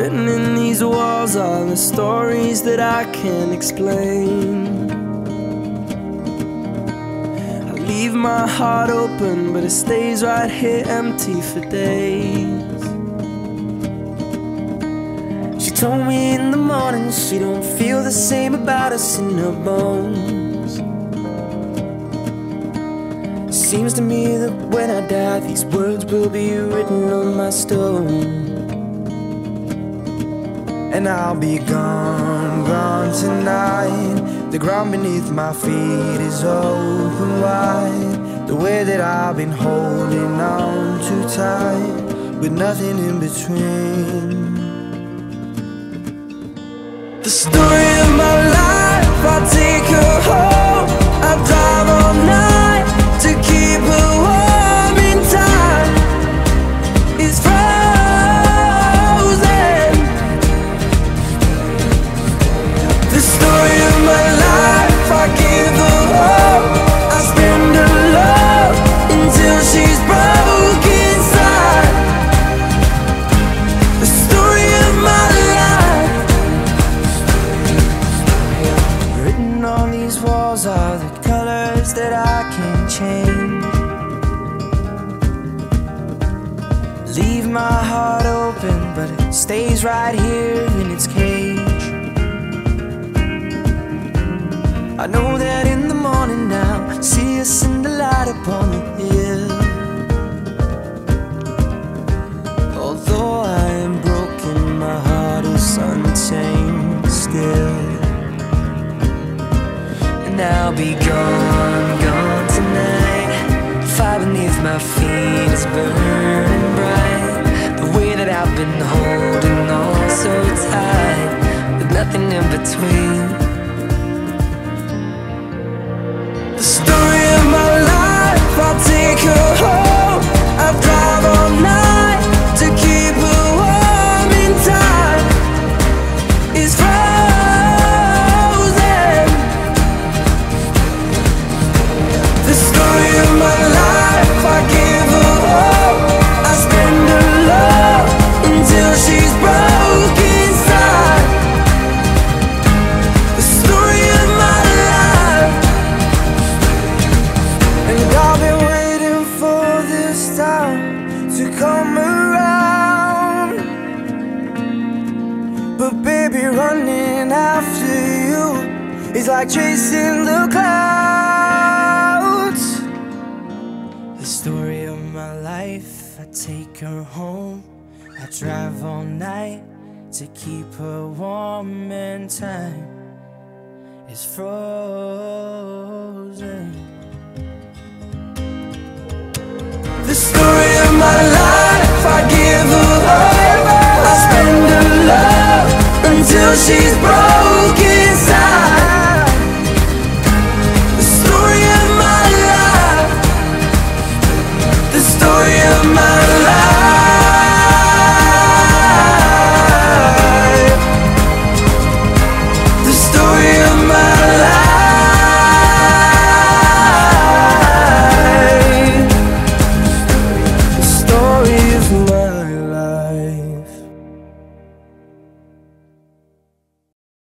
Written in these walls are the stories that I can't explain. I leave my heart open, but it stays right here empty for days. She told me in the morning she don't feel the same about us in her bones. Seems to me that when I die, these words will be written on my stone. And I'll be gone, gone tonight. The ground beneath my feet is open wide. The way that I've been holding on too tight, with nothing in between. The story of my life, I take her home. I drive all night to keep her warm in time. It's frozen. These walls are the colors that I can't change. Leave my heart open, but it stays right here in its cage. I know that in the morning now, see us in the light upon the hill. Be gone, gone tonight. Fire beneath my feet is burning bright. The way that I've been holding on so tight, with nothing in between. The story But baby, running after you is like chasing the clouds. The story of my life, I take her home. I drive all night to keep her warm and time is frozen. The story she's broke.